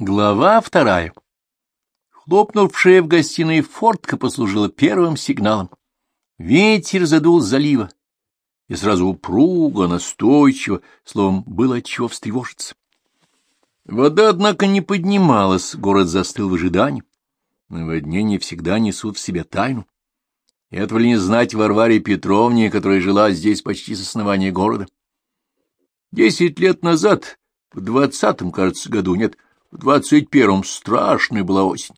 Глава вторая. Хлопнувшая в гостиной фортка послужила первым сигналом. Ветер задул залива, и сразу упруго, настойчиво, словом, было отчего встревожиться. Вода, однако, не поднималась, город застыл в ожидании. Наводнения всегда несут в себе тайну. И этого ли не знать Варваре Петровне, которая жила здесь почти с основания города? Десять лет назад, в двадцатом, кажется, году, нет, — в двадцать первом страшная была осень.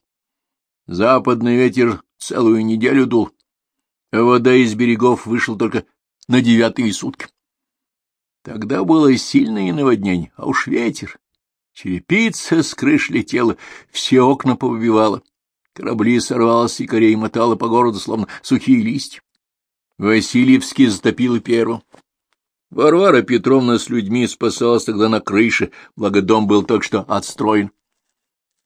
Западный ветер целую неделю дул, а вода из берегов вышла только на девятые сутки. Тогда было сильное наводнение, а уж ветер. Черепица с крыш летела, все окна повыбивала. Корабли сорвалось и корей мотало по городу, словно сухие листья. Васильевский затопило первым. Варвара Петровна с людьми спасалась тогда на крыше, благо дом был только что отстроен.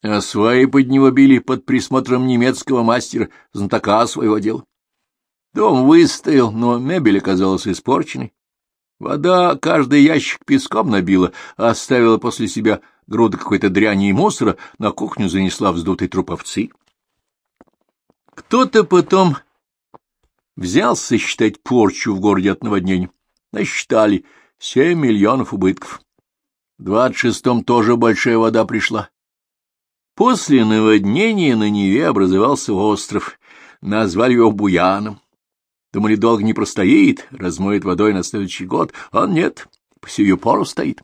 А сваи под него били под присмотром немецкого мастера, знатока своего дела. Дом выстоял, но мебель оказалась испорченной. Вода каждый ящик песком набила, оставила после себя груды какой-то дряни и мусора, на кухню занесла вздутый труп овцы. Кто-то потом взялся считать порчу в городе от наводнения. Насчитали семь миллионов убытков. В двадцать шестом тоже большая вода пришла. После наводнения на Неве образовался остров. Назвали его Буяном. Думали, долго не простоит, размоет водой на следующий год, а нет, по сию пору стоит.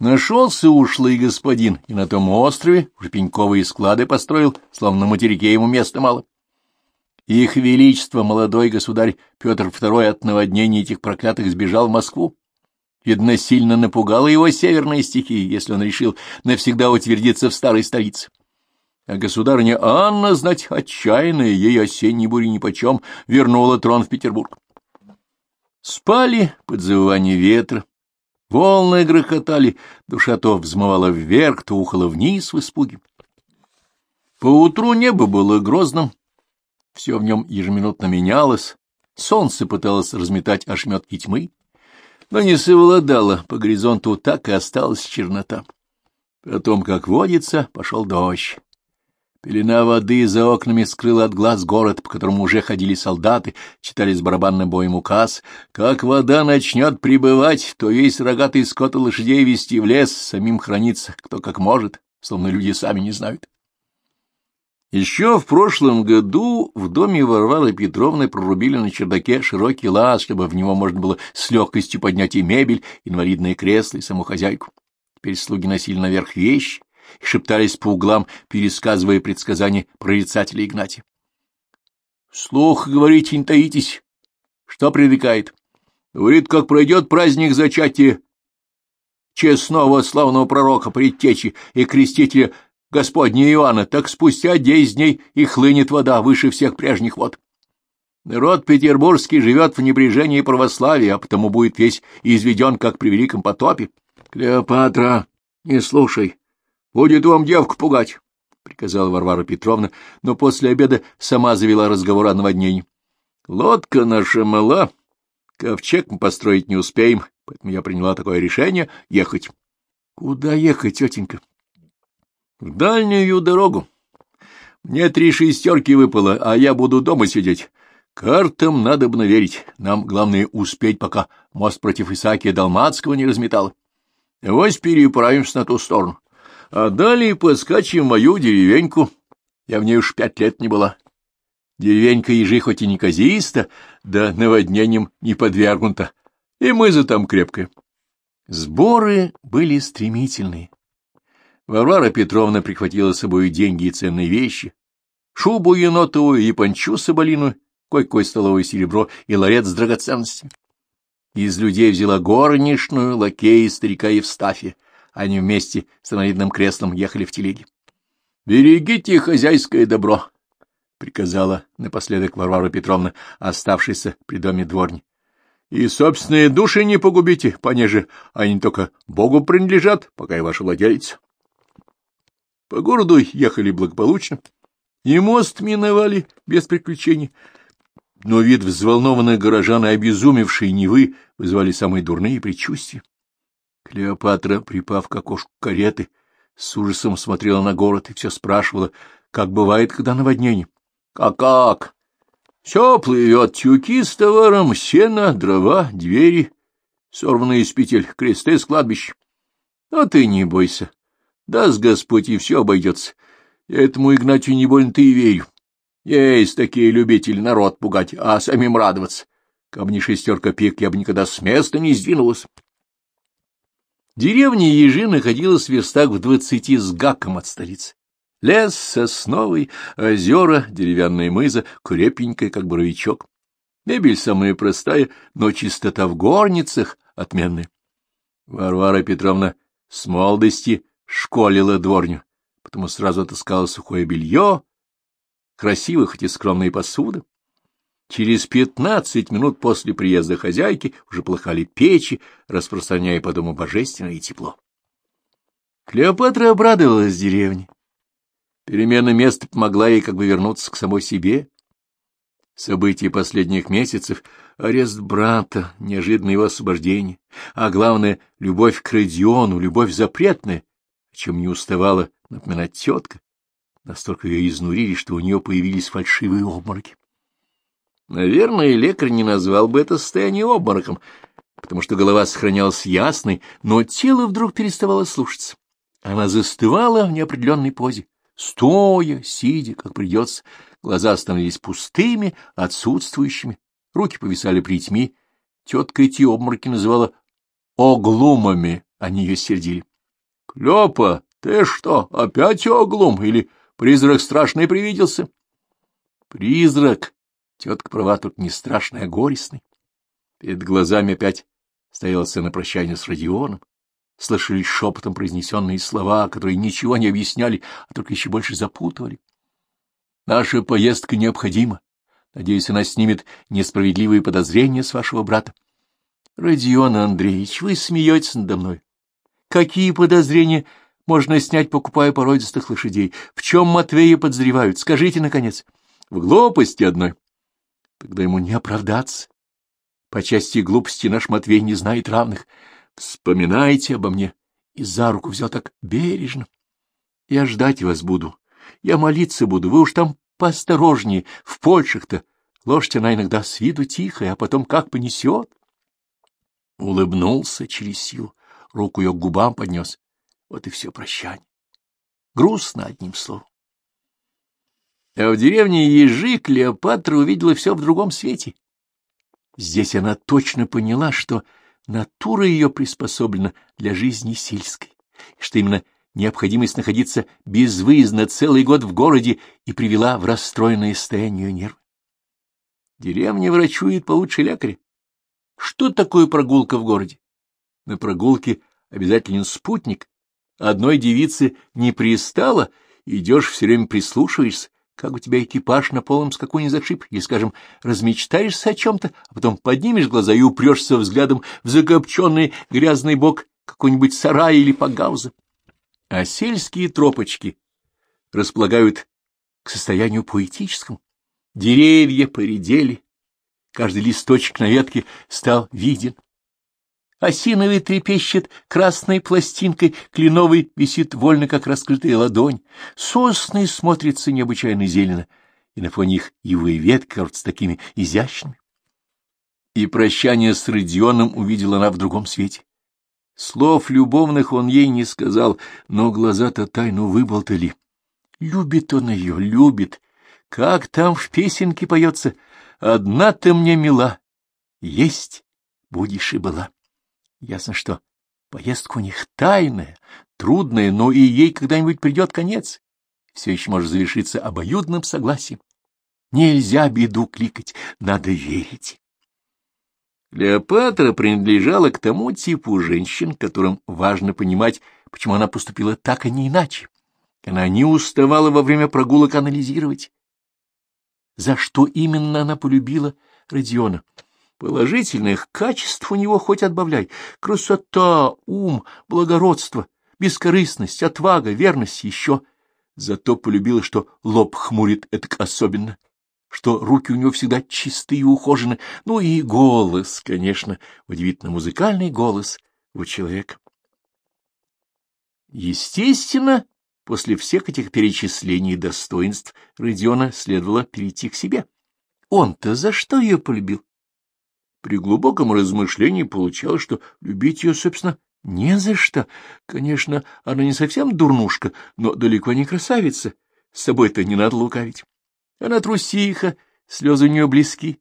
Нашелся ушлый господин, и на том острове уже пеньковые склады построил, словно на материке ему места мало. Их Величество, молодой государь Петр II от наводнений этих проклятых сбежал в Москву. Видно, сильно напугала его северные стихии, если он решил навсегда утвердиться в старой столице. А государыня Анна, знать, отчаянная, ей осенней бури нипочем, вернула трон в Петербург. Спали под завывание ветра, волны грохотали, душа то взмывала вверх, то ухала вниз в испуге. Поутру небо было грозным, все в нем ежеминутно менялось, солнце пыталось разметать ошметки тьмы, но не совладало, по горизонту так и осталась чернота. Потом, как водится, пошел дождь. Пелена воды за окнами скрыла от глаз город, по которому уже ходили солдаты, читали с барабанным боем указ. Как вода начнет прибывать, то весь рогатый скот и лошадей вести в лес, самим храниться кто как может, словно люди сами не знают. Еще в прошлом году в доме Варвары Петровны прорубили на чердаке широкий лаз, чтобы в него можно было с легкостью поднять и мебель, инвалидное кресло и саму хозяйку. Теперь слуги носили наверх вещи и шептались по углам, пересказывая предсказания прорицателя Игнатия. — Слух, говорите, не таитесь. Что предрекает? Говорит, как пройдет праздник зачатия честного славного пророка, предтечи и крестителя Господня Иоанна, так спустя десять дней и хлынет вода выше всех прежних вод. Народ петербургский живет в небрежении православия, а потому будет весь изведен, как при Великом потопе. — Клеопатра, не слушай, будет вам девку пугать, — приказала Варвара Петровна, но после обеда сама завела разговор о наводнении. — Лодка наша мала, ковчег мы построить не успеем, поэтому я приняла такое решение — ехать. — Куда ехать, тетенька? Дальнюю дорогу. Мне три шестерки выпало, а я буду дома сидеть. Картам надо бы наверить. Нам главное успеть, пока мост против Исаакия Далматского не разметал. Вось переправимся на ту сторону. А далее поскачем в мою деревеньку. Я в ней уж пять лет не была. Деревенька ежи хоть и не казиста, да наводнением не подвергнута. И мы за там крепкая. Сборы были стремительные. Варвара Петровна прихватила с собой деньги и ценные вещи, шубу енотовую и панчу соболиную, кой-кой столовое серебро и ларец с драгоценностями. Из людей взяла горничную, лакея, старика Евстафия. Они вместе с инвалидным креслом ехали в телеге. — Берегите хозяйское добро, — приказала напоследок Варвара Петровна, оставшаяся при доме дворни. — И собственные души не погубите, понеже они только Богу принадлежат, пока и ваша владелица. По городу ехали благополучно, и мост миновали без приключений. Но вид взволнованных горожан и обезумевшей Невы вызывали самые дурные предчувствия. Клеопатра, припав к окошку кареты, с ужасом смотрела на город и все спрашивала, как бывает, когда наводнение. Как-как? Все плывет, тюки с товаром, сено, дрова, двери, сорванные из петель, кресты с кладбища. Но ты не бойся. Даст Господь, и все обойдется. Я этому Игнатию не больно-то и верю. Есть такие любители народ пугать, а самим радоваться. Кабы не шестерка пик, я бы никогда с места не сдвинулась. Деревня Ежи находилась в верстах в двадцати с гаком от столицы. Лес сосновый, озера, деревянная мыза, крепенькая, как боровичок. Мебель самая простая, но чистота в горницах отменная. Варвара Петровна с молодости школила дворню, потому сразу отыскала сухое белье, красивая, хоть и скромная посуда. Через пятнадцать минут после приезда хозяйки уже плохали печи, распространяя по дому божественное тепло. Клеопатра обрадовалась деревне. Перемена места помогла ей как бы вернуться к самой себе. События последних месяцев — арест брата, неожиданное его освобождение, а главное — любовь к Родиону, любовь запретная, чем не уставала напоминать тетка, настолько ее изнурили, что у нее появились фальшивые обмороки. Наверное, лекарь не назвал бы это состояние обмороком, потому что голова сохранялась ясной, но тело вдруг переставало слушаться. Она застывала в неопределенной позе стоя, сидя, как придется, глаза становились пустыми, отсутствующими, руки повисали плетьми. Тетка эти обмороки называла оглумами, они ее сердили. — Клёпа, ты что, опять оглум? Или призрак страшный привиделся? — Призрак. Тетка права тут не страшный, а горестный. Перед глазами опять стояла сцена прощания с Родионом слышали шепотом произнесенные слова, которые ничего не объясняли, а только еще больше запутывали. Наша поездка необходима. Надеюсь, она снимет несправедливые подозрения с вашего брата. Родион Андреевич, вы смеетесь надо мной. Какие подозрения можно снять, покупая породистых лошадей? В чем Матвея подозревают? Скажите, наконец. В глупости одной. Тогда ему не оправдаться. По части глупости наш Матвей не знает равных. Вспоминайте обо мне. И за руку взял так бережно. Я ждать вас буду. Я молиться буду. Вы уж там поосторожнее. В Польшах-то лошадь она иногда с виду тихая, а потом как понесет. Улыбнулся через силу, руку ее к губам поднес. Вот и все прощание. Грустно одним словом. А в деревне Ежи Клеопатра увидела все в другом свете. Здесь она точно поняла, что натура ее приспособлена для жизни сельской, что именно необходимость находиться безвыездно целый год в городе и привела в расстроенное состояние нервы. Деревня врачует получше лекаря. Что такое прогулка в городе? На прогулке обязателен спутник. Одной девице не пристало, идешь все время прислушиваешься, как у тебя экипаж на полном скаку не зашиб, и, скажем, размечтаешься о чем-то, а потом поднимешь глаза и упрешься взглядом в закопченный грязный бок какой-нибудь сарая или погауза. А сельские тропочки располагают к состоянию поэтическому. Деревья поредели, каждый листочек на ветке стал виден, Осиновый трепещет красной пластинкой, кленовый висит вольно, как раскрытая ладонь. Сосны смотрятся необычайно зелено, и на фоне их ивые ветки кажутся такими изящными. И прощание с Родионом увидела она в другом свете. Слов любовных он ей не сказал, но глаза-то тайну выболтали. Любит он ее, любит. Как там в песенке поется «Одна ты мне мила, есть будешь и была». Ясно, что поездка у них тайная, трудная, но и ей когда-нибудь придет конец. Все еще может завершиться обоюдным согласием. Нельзя беду кликать, надо верить. Клеопатра принадлежала к тому типу женщин, которым важно понимать, почему она поступила так, а не иначе. Она не уставала во время прогулок анализировать. За что именно она полюбила Родиона? Положительных качеств у него хоть отбавляй. Красота, ум, благородство, бескорыстность, отвага, верность еще. Зато полюбила, что лоб хмурит это особенно, что руки у него всегда чистые и ухожены, ну и голос, конечно, удивительно музыкальный голос у человека. Естественно, после всех этих перечислений достоинств Родиона следовало перейти к себе. Он-то за что ее полюбил? При глубоком размышлении получалось, что любить ее, собственно, не за что. Конечно, она не совсем дурнушка, но далеко не красавица. С собой-то не надо лукавить. Она трусиха, слезы у нее близки.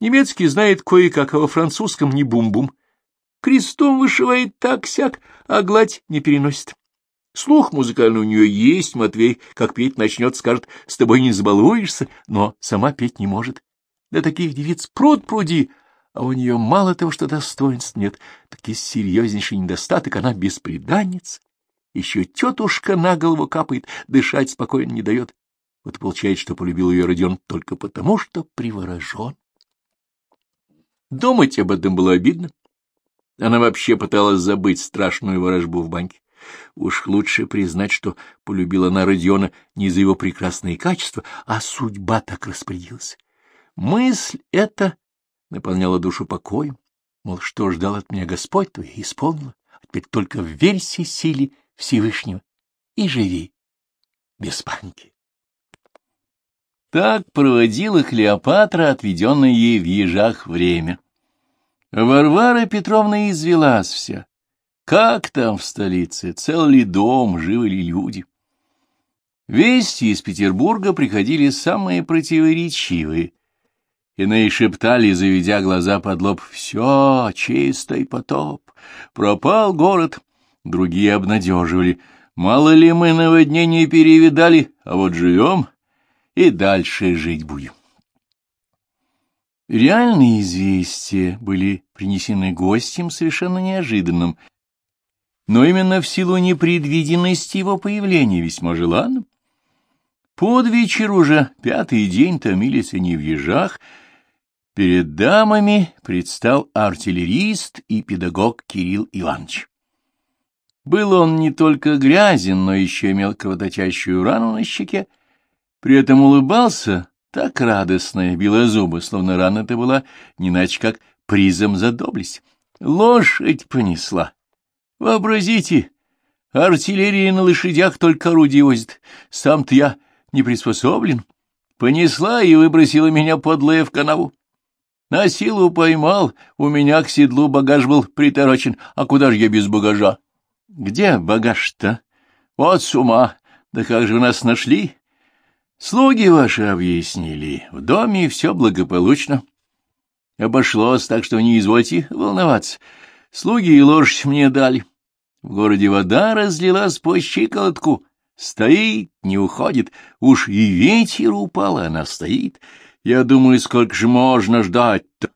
Немецкий знает кое-как, а во французском не бум-бум. Крестом вышивает так-сяк, а гладь не переносит. Слух музыкальный у нее есть, Матвей, как петь начнет, скажет, с тобой не забалуешься, но сама петь не может. Да таких девиц пруд пруди, а у нее мало того, что достоинств нет, так и серьезнейший недостаток, она бесприданница. Еще тетушка на голову капает, дышать спокойно не дает. Вот получается, что полюбил ее Родион только потому, что приворожен. Думать об этом было обидно. Она вообще пыталась забыть страшную ворожбу в банке. Уж лучше признать, что полюбила она Родиона не за его прекрасные качества, а судьба так распорядилась. Мысль эта наполняла душу покоем, мол, что ждал от меня Господь, то я исполнила, а теперь только верься силе Всевышнего и живи без банки. Так проводила Клеопатра, отведенное ей в ежах время. Варвара Петровна извелась вся. Как там в столице, цел ли дом, живы ли люди? Вести из Петербурга приходили самые противоречивые. Иные шептали, заведя глаза под лоб, «Все, чистый потоп, пропал город». Другие обнадеживали, «Мало ли мы наводнение перевидали, а вот живем и дальше жить будем». Реальные известия были принесены гостем совершенно неожиданным, но именно в силу непредвиденности его появления весьма желанным. Под вечер уже пятый день томились они в ежах, перед дамами предстал артиллерист и педагог Кирилл Иванович. Был он не только грязен, но еще имел кровоточащую рану на щеке, при этом улыбался так радостная, белозуба, словно рана-то была не иначе как призом за доблесть. Лошадь понесла. Вообразите, артиллерия на лошадях только орудие возит. Сам-то я не приспособлен. Понесла и выбросила меня подлая в канаву. На силу поймал, у меня к седлу багаж был приторочен, а куда же я без багажа? Где багаж-то? Вот с ума. Да как же вы нас нашли? Слуги ваши объяснили, в доме все благополучно. Обошлось, так что не извольте волноваться. Слуги и лошадь мне дали. В городе вода разлилась по щиколотку. Стоит, не уходит. Уж и ветер упал, она стоит. Я думаю, сколько же можно ждать-то?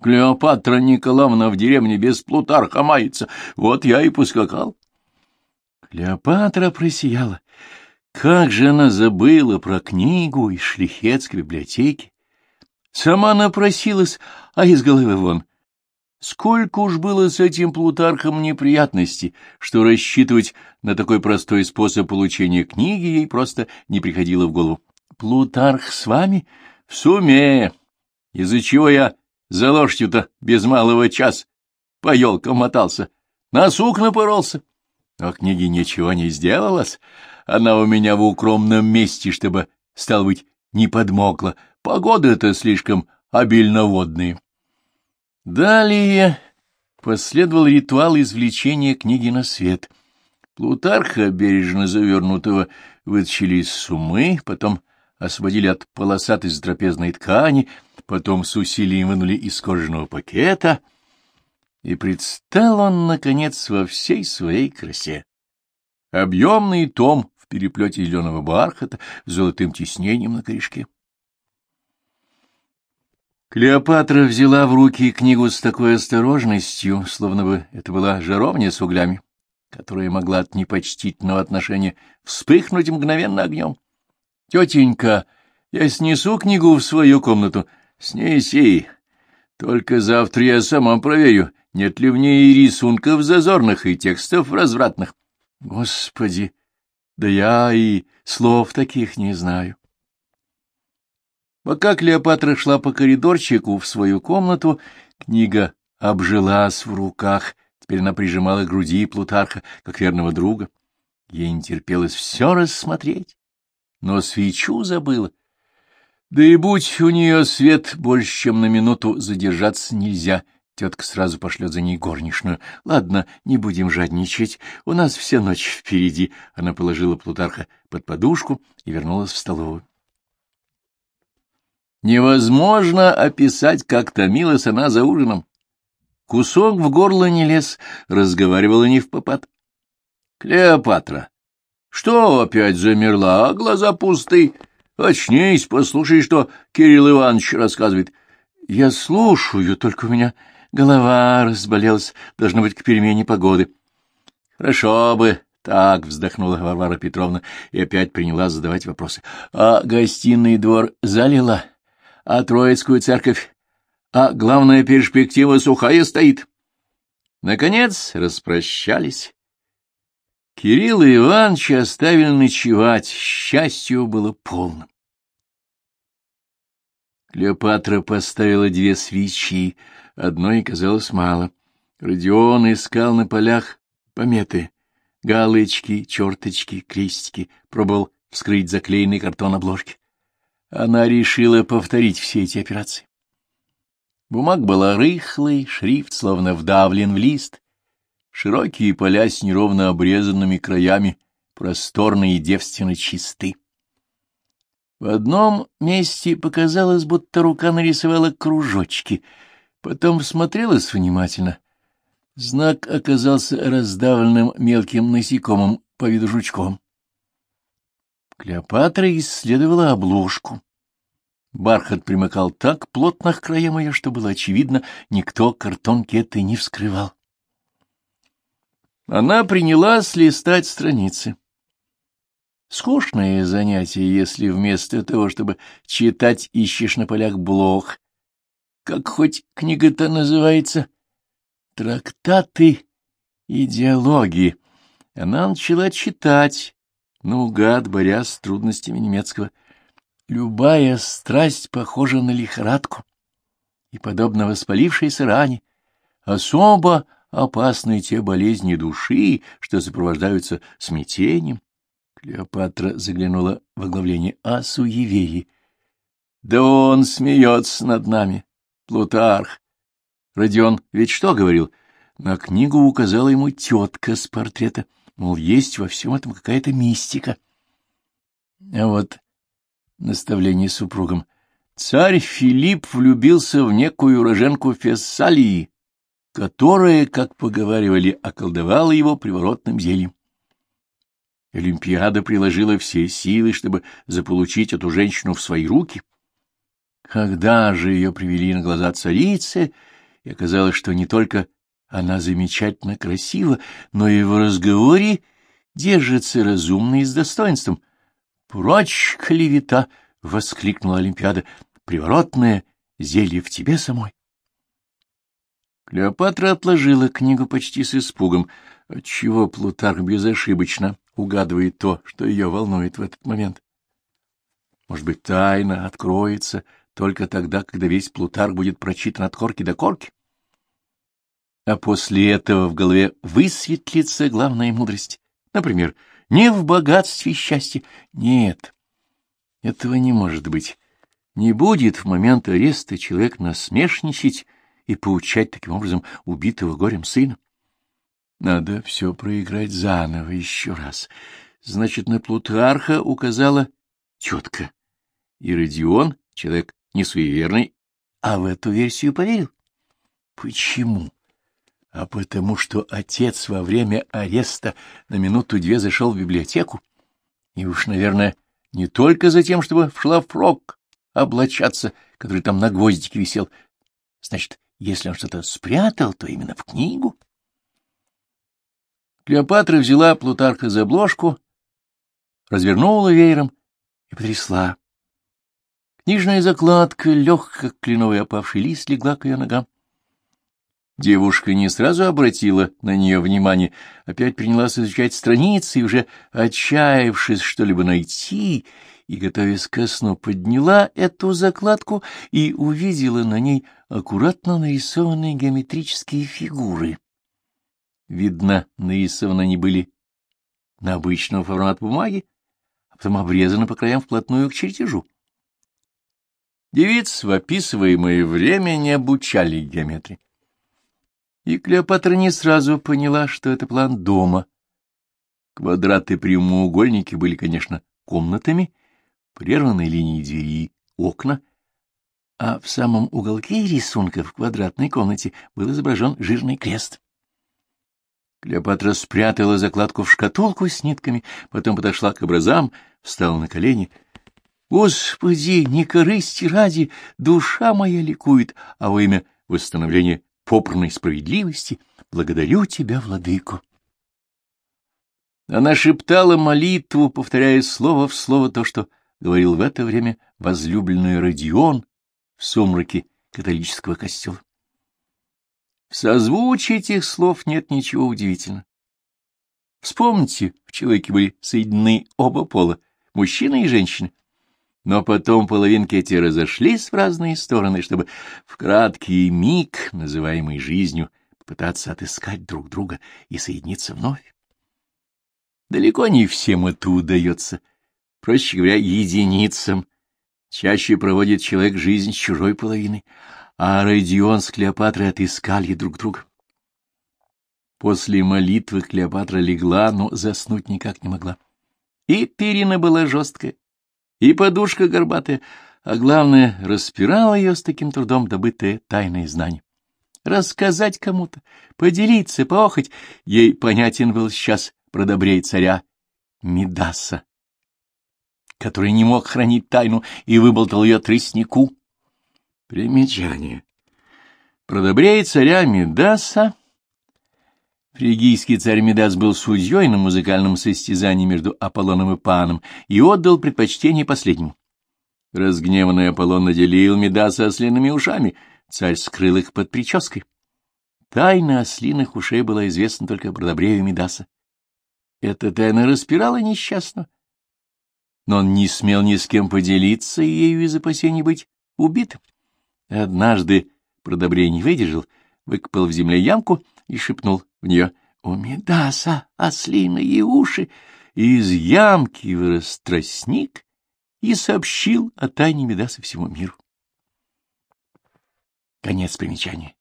Клеопатра Николаевна в деревне без Плутарха мается. Вот я и поскакал. Клеопатра просияла. Как же она забыла про книгу из шлихетской библиотеки! Сама напросилась, а из головы вон. Сколько уж было с этим Плутархом неприятностей, что рассчитывать на такой простой способ получения книги ей просто не приходило в голову. Плутарх с вами? В суме. Из-за чего я за лошадью-то без малого час по елкам мотался, на сук напоролся. А книги ничего не сделалось, она у меня в укромном месте, чтобы, стал быть, не подмокла. Погода-то слишком обильноводная. Далее последовал ритуал извлечения книги на свет. Плутарха, бережно завернутого, вытащили из сумы, потом освободили от полосатой трапезной ткани, потом с усилием вынули из кожаного пакета, и предстал он, наконец, во всей своей красе. Объемный том переплете зеленого бархата с золотым тиснением на корешке. Клеопатра взяла в руки книгу с такой осторожностью, словно бы это была жаровня с углями, которая могла от непочтительного отношения вспыхнуть мгновенно огнем. — Тетенька, я снесу книгу в свою комнату. — Снеси. Только завтра я сама проверю, нет ли в ней рисунков зазорных и текстов развратных. — Господи! Да я и слов таких не знаю. Пока Клеопатра шла по коридорчику в свою комнату, книга обжилась в руках, Теперь она прижимала к груди Плутарха, как верного друга. Ей не терпелось все рассмотреть, но свечу забыла. Да и будь у нее свет больше, чем на минуту, задержаться нельзя. Тетка сразу пошлет за ней горничную. Ладно, не будем жадничать, у нас вся ночь впереди. Она положила Плутарха под подушку и вернулась в столовую. Невозможно описать, как томилась она за ужином. Кусок в горло не лез, разговаривала не в попад. Клеопатра, что опять замерла, а глаза пусты? Очнись, послушай, что Кирилл Иванович рассказывает. Я слушаю, только у меня голова разболелась, должно быть, к перемене погоды. Хорошо бы, так вздохнула Варвара Петровна и опять приняла задавать вопросы. А гостиный двор залила? А Троицкую церковь? А главная перспектива сухая стоит? Наконец распрощались. Кирилл и Иванович оставили ночевать, счастью было полным. Клеопатра поставила две свечи, одной казалось мало. Родион искал на полях пометы, галочки, черточки, крестики, пробовал вскрыть заклеенный картон обложки. Она решила повторить все эти операции. Бумаг была рыхлой, шрифт словно вдавлен в лист, Широкие поля с неровно обрезанными краями, просторные и девственно чисты. В одном месте показалось, будто рука нарисовала кружочки, потом всмотрелась внимательно. Знак оказался раздавленным мелким насекомым по виду жучком. Клеопатра исследовала обложку. Бархат примыкал так плотно к краям ее, что было очевидно, никто картонки этой не вскрывал. Она принялась листать страницы. Скучное занятие, если вместо того, чтобы читать, ищешь на полях блог. Как хоть книга-то называется? Трактаты идеологии. Она начала читать, наугад, борясь с трудностями немецкого. Любая страсть похожа на лихорадку, и, подобно воспалившейся ране, особо опасны те болезни души, что сопровождаются смятением. Клеопатра заглянула в оглавление о суеверии. Да он смеется над нами, Плутарх. Родион ведь что говорил? На книгу указала ему тетка с портрета, мол, есть во всем этом какая-то мистика. А вот наставление супругам. Царь Филипп влюбился в некую уроженку Фессалии, которая, как поговаривали, околдовала его приворотным зельем. Олимпиада приложила все силы, чтобы заполучить эту женщину в свои руки. Когда же ее привели на глаза царицы, и оказалось, что не только она замечательно красива, но и в разговоре держится разумно и с достоинством. «Прочь, клевета!» — воскликнула Олимпиада. «Приворотное зелье в тебе самой». Клеопатра отложила книгу почти с испугом, отчего Плутарх безошибочно угадывает то, что ее волнует в этот момент. Может быть, тайна откроется только тогда, когда весь Плутарх будет прочитан от корки до корки? А после этого в голове высветлится главная мудрость. Например, не в богатстве счастье. Нет, этого не может быть. Не будет в момент ареста человек насмешничать, и поучать таким образом убитого горем сына. Надо все проиграть заново еще раз. Значит, на Плутарха указала тетка. И Родион, человек не суеверный, а в эту версию поверил. Почему? А потому что отец во время ареста на минуту-две зашел в библиотеку, и уж, наверное, не только за тем, чтобы в шлафрок облачаться, который там на гвоздике висел. Значит, если он что-то спрятал, то именно в книгу. Клеопатра взяла Плутарха за обложку, развернула веером и потрясла. Книжная закладка, легкая, как кленовый опавший лист, легла к ее ногам. Девушка не сразу обратила на нее внимание, опять принялась изучать страницы и, уже отчаявшись что-либо найти, и, готовясь ко сну, подняла эту закладку и увидела на ней аккуратно нарисованные геометрические фигуры. Видно, нарисованы они были на обычного формата бумаги, а потом обрезаны по краям вплотную к чертежу. Девиц в описываемое время не обучали геометрии. И Клеопатра не сразу поняла, что это план дома. Квадраты прямоугольники были, конечно, комнатами, прерванной линией двери, окна, а в самом уголке рисунка в квадратной комнате был изображен жирный крест. Клеопатра спрятала закладку в шкатулку с нитками, потом подошла к образам, встала на колени. «Господи, не корысти ради, душа моя ликует, а во имя восстановления попранной справедливости благодарю тебя, владыку». Она шептала молитву, повторяя слово в слово то, что говорил в это время возлюбленный Родион в сумраке католического костела. В созвучии этих слов нет ничего удивительного. Вспомните, в человеке были соединены оба пола, мужчина и женщина. Но потом половинки эти разошлись в разные стороны, чтобы в краткий миг, называемый жизнью, попытаться отыскать друг друга и соединиться вновь. Далеко не всем это удается. Проще говоря, единицам. Чаще проводит человек жизнь с чужой половиной, а Родион с Клеопатрой отыскали друг друга. После молитвы Клеопатра легла, но заснуть никак не могла. И перина была жесткая, и подушка горбатая, а главное, распирала ее с таким трудом добытое тайное знание. Рассказать кому-то, поделиться, поохоть, ей понятен был сейчас про добрей царя Мидаса, который не мог хранить тайну и выболтал ее тростнику. Примечание. Продобрей царя Медаса. Фригийский царь Медас был судьей на музыкальном состязании между Аполлоном и Паном и отдал предпочтение последнему. Разгневанный Аполлон наделил Медаса ослиными ушами, царь скрыл их под прической. Тайна ослиных ушей была известна только Продобрею Медаса. Эта тайна распирала несчастного. Но он не смел ни с кем поделиться ею из опасений быть убитым. Однажды Продобрей не выдержал, выкопал в земле ямку и шепнул в нее «У Медаса ослиные уши!» и из ямки вырос тростник и сообщил о тайне Медаса всему миру. Конец примечания.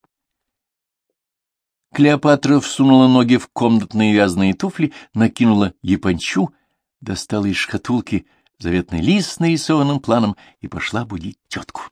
Клеопатра всунула ноги в комнатные вязаные туфли, накинула япончу, достала из шкатулки заветный лист с нарисованным планом и пошла будить тетку.